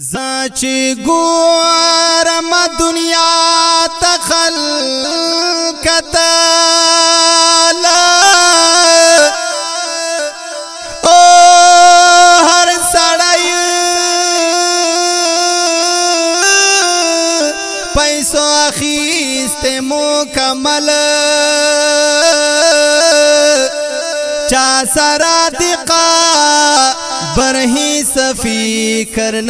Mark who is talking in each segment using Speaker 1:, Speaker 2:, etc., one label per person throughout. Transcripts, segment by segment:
Speaker 1: زچ ګورم دنیا تخل کتل او هر سړی پیسو اخیست مکمل چا سره دقه برہی صفی کرنشتا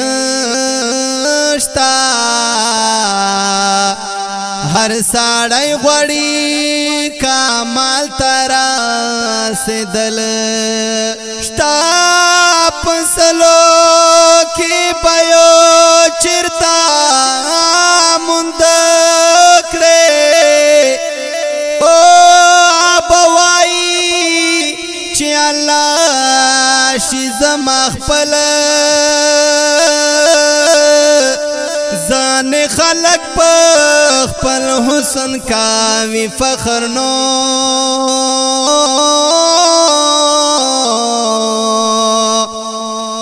Speaker 1: هر ساڑی غوڑی کامال ترا سدل شتا پسلو کی بیو چرتا مندکڑے او آبوائی چی اللہ راشي زما خپل ځان خلق په خپل حسن کاوي فخر نو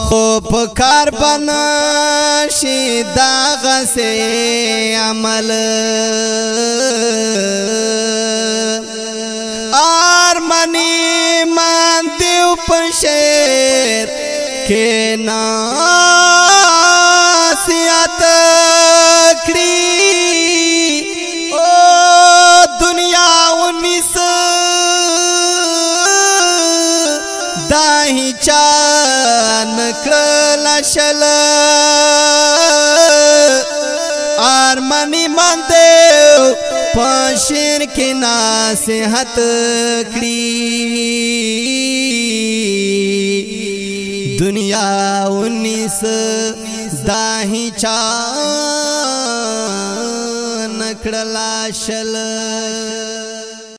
Speaker 1: خو په کار بنا شي دا غسه عمل के नासिया तक्री ओ दुनिया उनी सु दाही चान कला शल आर्मानी मांते ओ हो, पंशिर के नासिया तक्री दुनिया उन्नीस दाहीच्या शल